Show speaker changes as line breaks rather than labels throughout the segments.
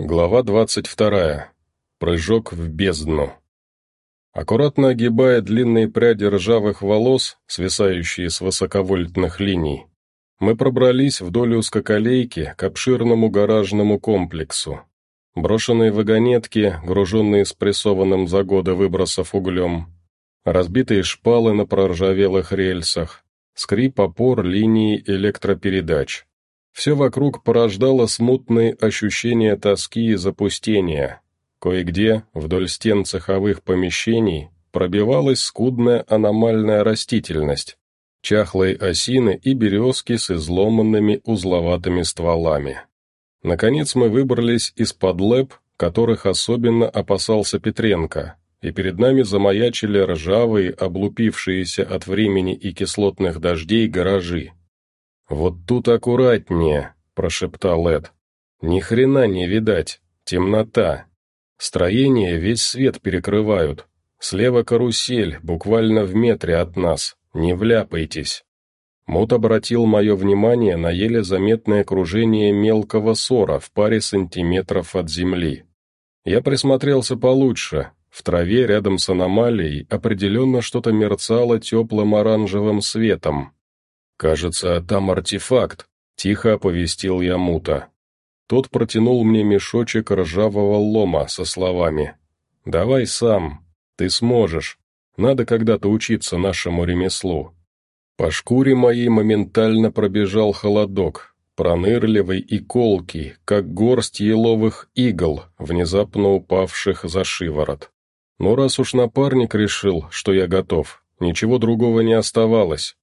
Глава двадцать вторая. Прыжок в бездну. Аккуратно огибая длинные пряди ржавых волос, свисающие с высоковольтных линий, мы пробрались вдоль узкоколейки к обширному гаражному комплексу. Брошенные вагонетки, груженные спрессованным за годы выбросов углем, разбитые шпалы на проржавелых рельсах, скрип опор линии электропередач. Все вокруг порождало смутные ощущения тоски и запустения. Кое-где, вдоль стен цеховых помещений, пробивалась скудная аномальная растительность, чахлые осины и березки с изломанными узловатыми стволами. Наконец мы выбрались из-под лэп, которых особенно опасался Петренко, и перед нами замаячили ржавые, облупившиеся от времени и кислотных дождей гаражи. «Вот тут аккуратнее», — прошептал Эд. «Ни хрена не видать. Темнота. Строение весь свет перекрывают. Слева карусель, буквально в метре от нас. Не вляпайтесь». Мут обратил мое внимание на еле заметное кружение мелкого сора в паре сантиметров от земли. Я присмотрелся получше. В траве рядом с аномалией определенно что-то мерцало теплым оранжевым светом. «Кажется, там артефакт», — тихо оповестил я Мута. Тот протянул мне мешочек ржавого лома со словами. «Давай сам, ты сможешь. Надо когда-то учиться нашему ремеслу». По шкуре моей моментально пробежал холодок, пронырливый и колкий, как горсть еловых игл, внезапно упавших за шиворот. Но раз уж напарник решил, что я готов, ничего другого не оставалось.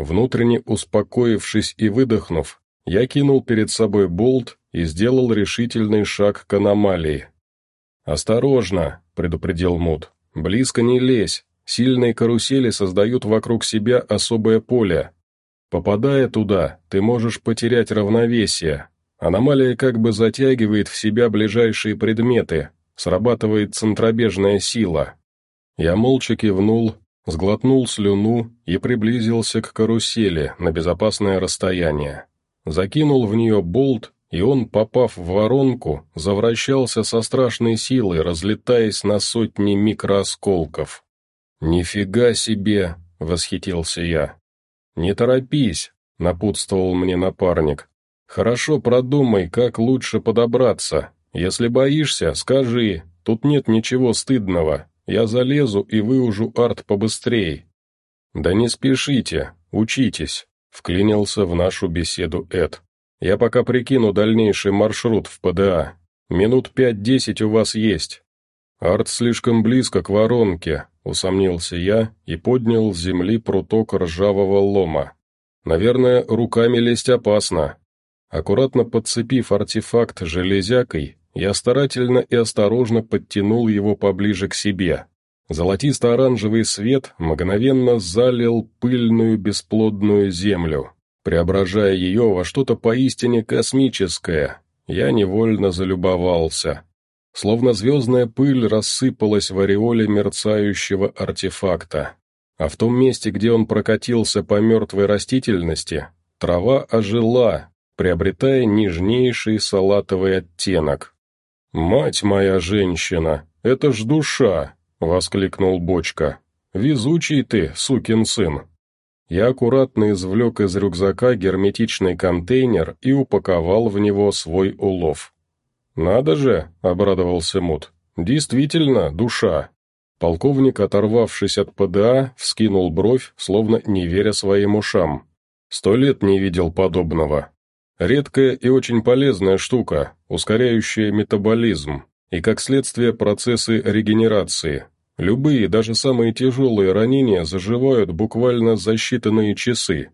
Внутренне успокоившись и выдохнув, я кинул перед собой болт и сделал решительный шаг к аномалии. «Осторожно!» — предупредил Мут. «Близко не лезь. Сильные карусели создают вокруг себя особое поле. Попадая туда, ты можешь потерять равновесие. Аномалия как бы затягивает в себя ближайшие предметы, срабатывает центробежная сила». Я молча кивнул, сглотнул слюну и приблизился к карусели на безопасное расстояние. Закинул в нее болт, и он, попав в воронку, завращался со страшной силой, разлетаясь на сотни микроосколков. «Нифига себе!» — восхитился я. «Не торопись», — напутствовал мне напарник. «Хорошо продумай, как лучше подобраться. Если боишься, скажи, тут нет ничего стыдного, я залезу и выужу арт побыстрей». «Да не спешите, учитесь», — вклинился в нашу беседу Эд. «Я пока прикину дальнейший маршрут в ПДА. Минут пять-десять у вас есть». «Арт слишком близко к воронке», — усомнился я и поднял с земли пруток ржавого лома. «Наверное, руками лезть опасно». Аккуратно подцепив артефакт железякой, я старательно и осторожно подтянул его поближе к себе. Золотисто-оранжевый свет мгновенно залил пыльную бесплодную землю, преображая ее во что-то поистине космическое. Я невольно залюбовался. Словно звездная пыль рассыпалась в ореоле мерцающего артефакта. А в том месте, где он прокатился по мертвой растительности, трава ожила, приобретая нежнейший салатовый оттенок. «Мать моя женщина, это ж душа!» — воскликнул Бочка. «Везучий ты, сукин сын!» Я аккуратно извлек из рюкзака герметичный контейнер и упаковал в него свой улов. «Надо же!» — обрадовался Мут. «Действительно, душа!» Полковник, оторвавшись от ПДА, вскинул бровь, словно не веря своим ушам. «Сто лет не видел подобного. Редкая и очень полезная штука, ускоряющая метаболизм и, как следствие, процессы регенерации. Любые, даже самые тяжелые ранения заживают буквально за считанные часы.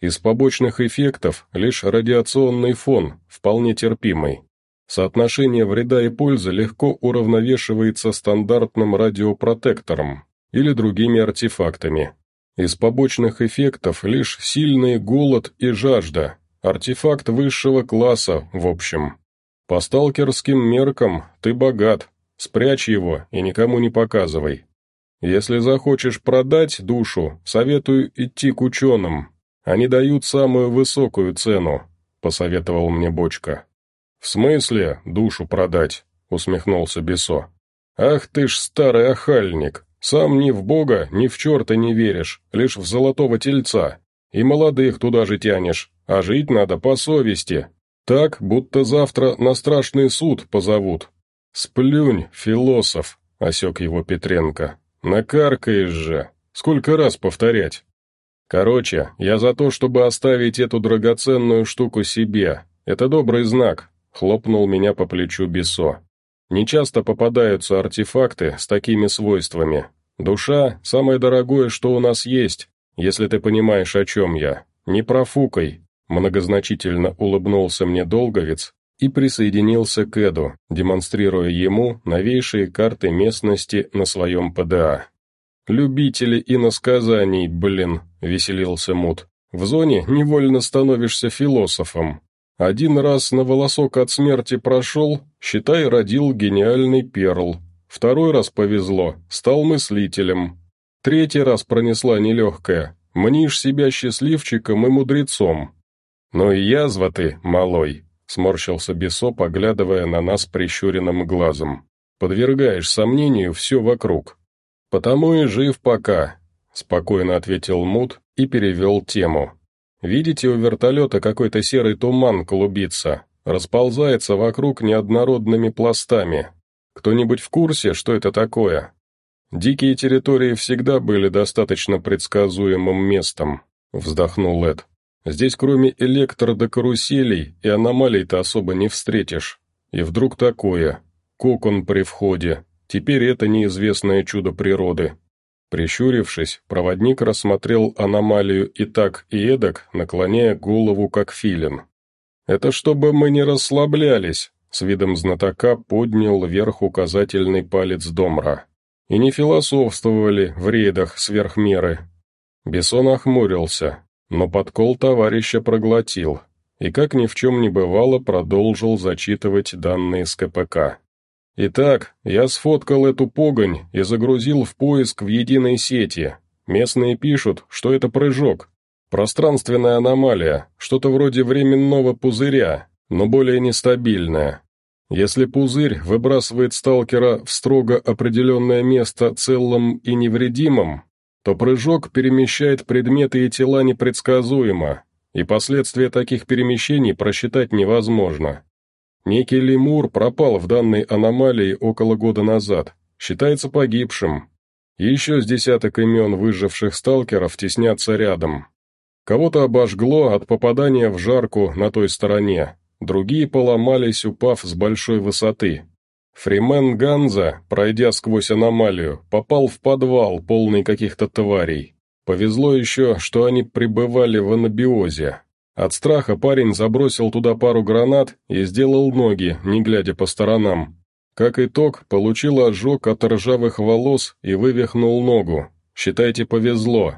Из побочных эффектов лишь радиационный фон, вполне терпимый. Соотношение вреда и пользы легко уравновешивается стандартным радиопротектором или другими артефактами. Из побочных эффектов лишь сильный голод и жажда, Артефакт высшего класса, в общем. По сталкерским меркам ты богат, спрячь его и никому не показывай. Если захочешь продать душу, советую идти к ученым. Они дают самую высокую цену», — посоветовал мне Бочка. «В смысле душу продать?» — усмехнулся Бесо. «Ах ты ж старый охальник! Сам ни в бога, ни в черта не веришь, лишь в золотого тельца. И молодых туда же тянешь, а жить надо по совести. Так, будто завтра на страшный суд позовут. Сплюнь, философ!» — осек его Петренко. «Накаркаешь же! Сколько раз повторять?» «Короче, я за то, чтобы оставить эту драгоценную штуку себе. Это добрый знак», — хлопнул меня по плечу Бесо. «Нечасто попадаются артефакты с такими свойствами. Душа — самое дорогое, что у нас есть, если ты понимаешь, о чем я. Не профукай», — многозначительно улыбнулся мне Долговец и присоединился к Эду, демонстрируя ему новейшие карты местности на своем ПДА. «Любители иносказаний, блин», — веселился Мут. «В зоне невольно становишься философом. Один раз на волосок от смерти прошел, считай, родил гениальный перл. Второй раз повезло, стал мыслителем. Третий раз пронесла нелегкая, мнишь себя счастливчиком и мудрецом. Но и язва ты, малой», — сморщился Бесо, поглядывая на нас прищуренным глазом. «Подвергаешь сомнению все вокруг». «Потому и жив пока», — спокойно ответил Мут и перевел тему. «Видите, у вертолета какой-то серый туман клубится, расползается вокруг неоднородными пластами. Кто-нибудь в курсе, что это такое?» «Дикие территории всегда были достаточно предсказуемым местом», — вздохнул Эд. «Здесь кроме электродокаруселей и аномалий-то особо не встретишь. И вдруг такое. Кокон при входе, Теперь это неизвестное чудо природы. Прищурившись, проводник рассмотрел аномалию и так, и эдак, наклоняя голову как филин. «Это чтобы мы не расслаблялись», — с видом знатока поднял вверх указательный палец Домра. «И не философствовали в рейдах сверх меры». Бессон охмурился, но подкол товарища проглотил, и как ни в чем не бывало продолжил зачитывать данные с КПК. Итак, я сфоткал эту погонь и загрузил в поиск в единой сети. Местные пишут, что это прыжок. Пространственная аномалия, что-то вроде временного пузыря, но более нестабильная. Если пузырь выбрасывает сталкера в строго определенное место целым и невредимым, то прыжок перемещает предметы и тела непредсказуемо, и последствия таких перемещений просчитать невозможно. Некий лемур пропал в данной аномалии около года назад, считается погибшим. Еще с десяток имен выживших сталкеров теснятся рядом. Кого-то обожгло от попадания в жарку на той стороне, другие поломались, упав с большой высоты. Фримен Ганза, пройдя сквозь аномалию, попал в подвал, полный каких-то тварей. Повезло еще, что они пребывали в анабиозе, от страха парень забросил туда пару гранат и сделал ноги, не глядя по сторонам. Как итог, получил ожог от ржавых волос и вывихнул ногу. Считайте, повезло.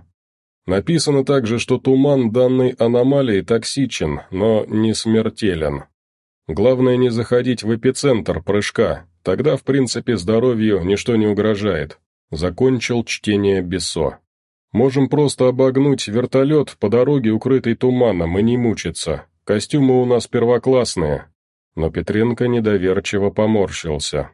Написано также, что туман данной аномалии токсичен, но не смертелен. Главное не заходить в эпицентр прыжка, тогда в принципе здоровью ничто не угрожает. Закончил чтение Бессо. Можем просто обогнуть вертолет по дороге, укрытой туманом, и не мучиться. Костюмы у нас первоклассные». Но Петренко недоверчиво поморщился.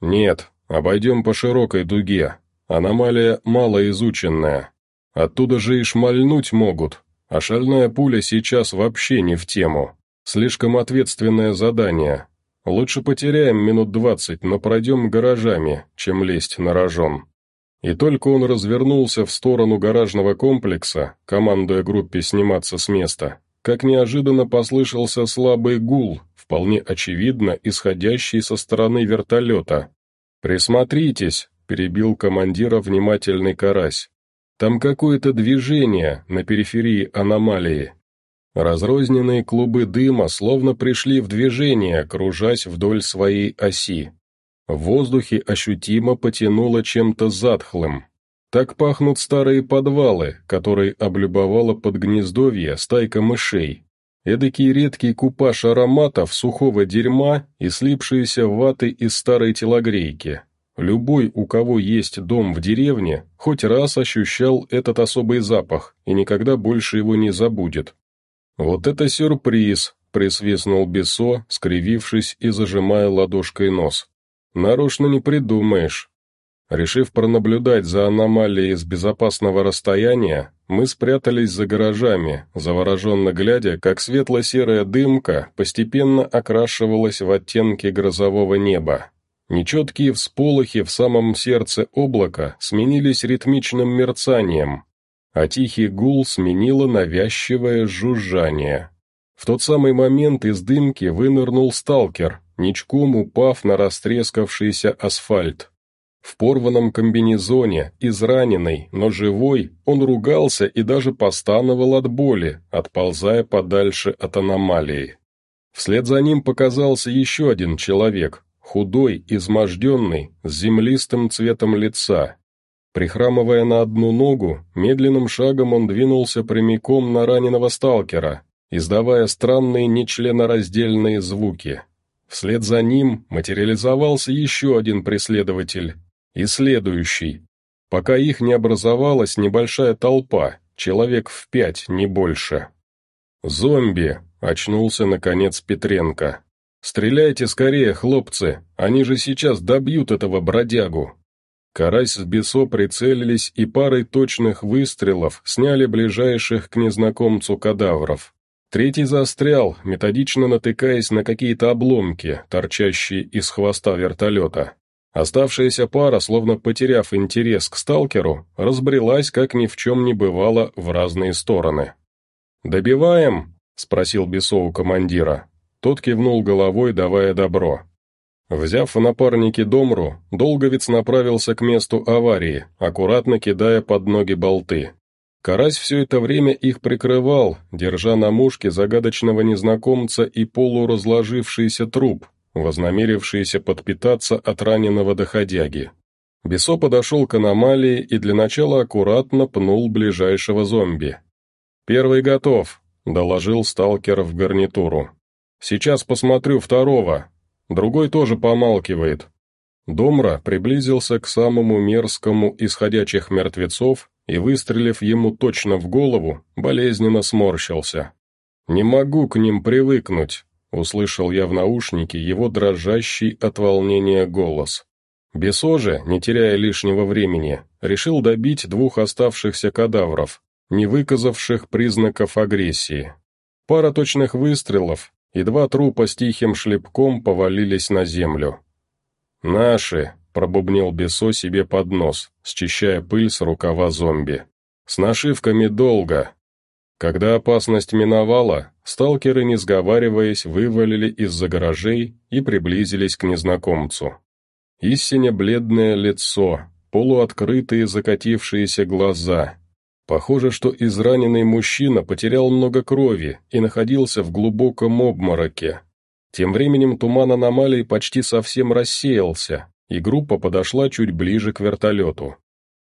«Нет, обойдем по широкой дуге. Аномалия малоизученная. Оттуда же и шмальнуть могут, а шальная пуля сейчас вообще не в тему. Слишком ответственное задание. Лучше потеряем минут двадцать, но пройдем гаражами, чем лезть на рожон». И только он развернулся в сторону гаражного комплекса, командуя группе сниматься с места, как неожиданно послышался слабый гул, вполне очевидно исходящий со стороны вертолета. «Присмотритесь», — перебил командира внимательный карась. «Там какое-то движение на периферии аномалии». Разрозненные клубы дыма словно пришли в движение, кружась вдоль своей оси. В воздухе ощутимо потянуло чем-то затхлым. Так пахнут старые подвалы, которые облюбовала под гнездовье стайка мышей. Эдакий редкий купаж ароматов сухого дерьма и слипшиеся ваты из старой телогрейки. Любой, у кого есть дом в деревне, хоть раз ощущал этот особый запах и никогда больше его не забудет. «Вот это сюрприз!» — присвистнул Бесо, скривившись и зажимая ладошкой нос. «Нарочно не придумаешь». Решив пронаблюдать за аномалией с безопасного расстояния, мы спрятались за гаражами, завороженно глядя, как светло-серая дымка постепенно окрашивалась в оттенки грозового неба. Нечеткие всполохи в самом сердце облака сменились ритмичным мерцанием, а тихий гул сменило навязчивое жужжание. В тот самый момент из дымки вынырнул сталкер, ничком упав на растрескавшийся асфальт. В порванном комбинезоне, израненный, но живой, он ругался и даже постановал от боли, отползая подальше от аномалии. Вслед за ним показался еще один человек, худой, изможденный, с землистым цветом лица. Прихрамывая на одну ногу, медленным шагом он двинулся прямиком на раненого сталкера, издавая странные нечленораздельные звуки. Вслед за ним материализовался еще один преследователь, и следующий, пока их не образовалась небольшая толпа, человек в пять, не больше. «Зомби!» — очнулся, наконец, Петренко. «Стреляйте скорее, хлопцы, они же сейчас добьют этого бродягу!» Карась с Бесо прицелились и парой точных выстрелов сняли ближайших к незнакомцу кадавров. Третий застрял, методично натыкаясь на какие-то обломки, торчащие из хвоста вертолета. Оставшаяся пара, словно потеряв интерес к сталкеру, разбрелась, как ни в чем не бывало, в разные стороны. «Добиваем?» — спросил Бесо у командира. Тот кивнул головой, давая добро. Взяв в напарники Домру, Долговец направился к месту аварии, аккуратно кидая под ноги болты. Карась все это время их прикрывал, держа на мушке загадочного незнакомца и полуразложившийся труп, вознамерившиеся подпитаться от раненого доходяги. Бесо подошел к аномалии и для начала аккуратно пнул ближайшего зомби. «Первый готов», — доложил сталкер в гарнитуру. «Сейчас посмотрю второго. Другой тоже помалкивает». Домра приблизился к самому мерзкому из ходячих мертвецов и, выстрелив ему точно в голову, болезненно сморщился. «Не могу к ним привыкнуть», Услышал я в наушнике его дрожащий от волнения голос. Бесо же, не теряя лишнего времени, решил добить двух оставшихся кадавров, не выказавших признаков агрессии. Пара точных выстрелов, и два трупа с тихим шлепком повалились на землю. «Наши!» — пробубнил Бесо себе под нос, счищая пыль с рукава зомби. «С нашивками долго, когда опасность миновала, сталкеры, не сговариваясь, вывалили из-за гаражей и приблизились к незнакомцу. Истинно бледное лицо, полуоткрытые закатившиеся глаза. Похоже, что израненный мужчина потерял много крови и находился в глубоком обмороке. Тем временем туман аномалии почти совсем рассеялся, и группа подошла чуть ближе к вертолету.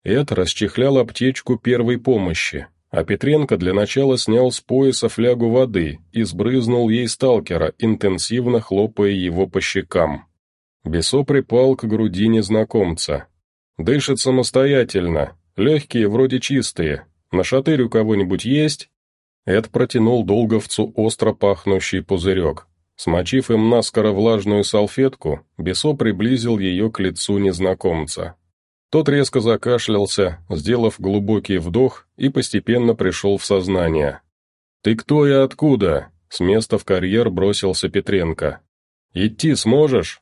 Эд расчехлял аптечку первой помощи, а Петренко для начала снял с пояса флягу воды и сбрызнул ей сталкера, интенсивно хлопая его по щекам. Бесо припал к груди незнакомца. «Дышит самостоятельно, легкие вроде чистые. На шатырь у кого-нибудь есть?» Эд протянул долговцу остро пахнущий пузырек. Смочив им наскоро влажную салфетку, Бесо приблизил ее к лицу незнакомца. Тот резко закашлялся, сделав глубокий вдох, и постепенно пришел в сознание. «Ты кто и откуда?» — с места в карьер бросился Петренко. «Идти сможешь?»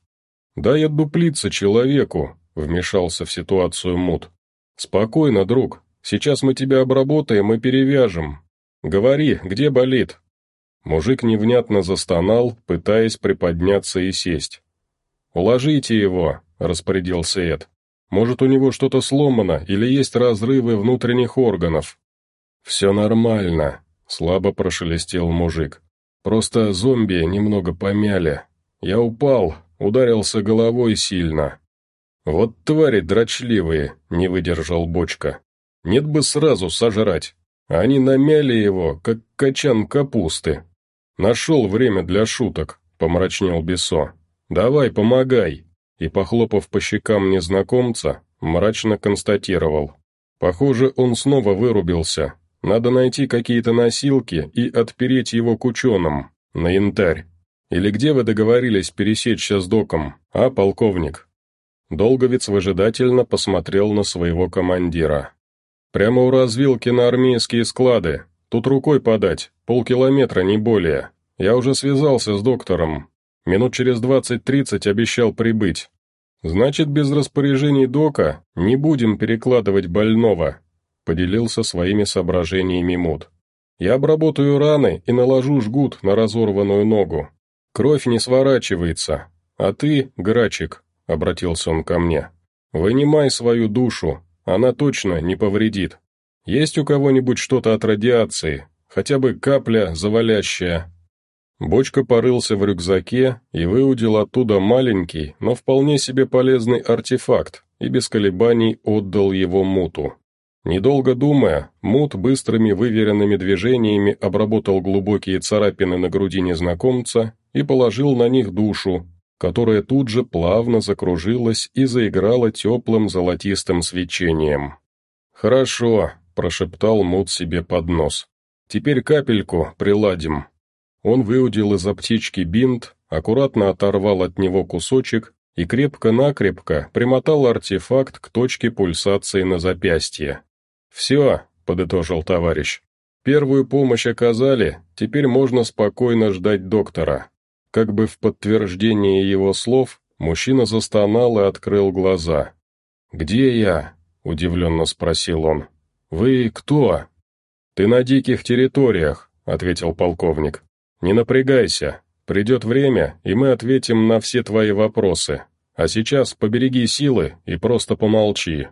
«Дай отдуплиться человеку», — вмешался в ситуацию Мут. «Спокойно, друг, сейчас мы тебя обработаем и перевяжем. Говори, где болит?» Мужик невнятно застонал, пытаясь приподняться и сесть. «Уложите его», — распорядился Эд. Может, у него что-то сломано или есть разрывы внутренних органов?» «Все нормально», — слабо прошелестел мужик. «Просто зомби немного помяли. Я упал, ударился головой сильно». «Вот твари дрочливые», — не выдержал бочка. «Нет бы сразу сожрать. Они намяли его, как качан капусты». «Нашел время для шуток», — помрачнел Бесо. «Давай, помогай» и, похлопав по щекам незнакомца, мрачно констатировал. «Похоже, он снова вырубился. Надо найти какие-то носилки и отпереть его к ученым. На янтарь. Или где вы договорились пересечься с доком, а, полковник?» Долговец выжидательно посмотрел на своего командира. «Прямо у развилки на армейские склады. Тут рукой подать, полкилометра, не более. Я уже связался с доктором. Минут через двадцать-тридцать обещал прибыть. Значит, без распоряжений дока не будем перекладывать больного», поделился своими соображениями Мут. «Я обработаю раны и наложу жгут на разорванную ногу. Кровь не сворачивается. А ты, Грачик, — обратился он ко мне, — вынимай свою душу, она точно не повредит. Есть у кого-нибудь что-то от радиации, хотя бы капля завалящая?» Бочка порылся в рюкзаке и выудил оттуда маленький, но вполне себе полезный артефакт и без колебаний отдал его Муту. Недолго думая, Мут быстрыми выверенными движениями обработал глубокие царапины на груди незнакомца и положил на них душу, которая тут же плавно закружилась и заиграла теплым золотистым свечением. «Хорошо», — прошептал Мут себе под нос. «Теперь капельку приладим». Он выудил из аптечки бинт, аккуратно оторвал от него кусочек и крепко-накрепко примотал артефакт к точке пульсации на запястье. «Все», — подытожил товарищ. «Первую помощь оказали, теперь можно спокойно ждать доктора». Как бы в подтверждение его слов, мужчина застонал и открыл глаза. «Где я?» — удивленно спросил он. «Вы кто?» «Ты на диких территориях», — ответил полковник. «Не напрягайся. Придет время, и мы ответим на все твои вопросы. А сейчас побереги силы и просто помолчи».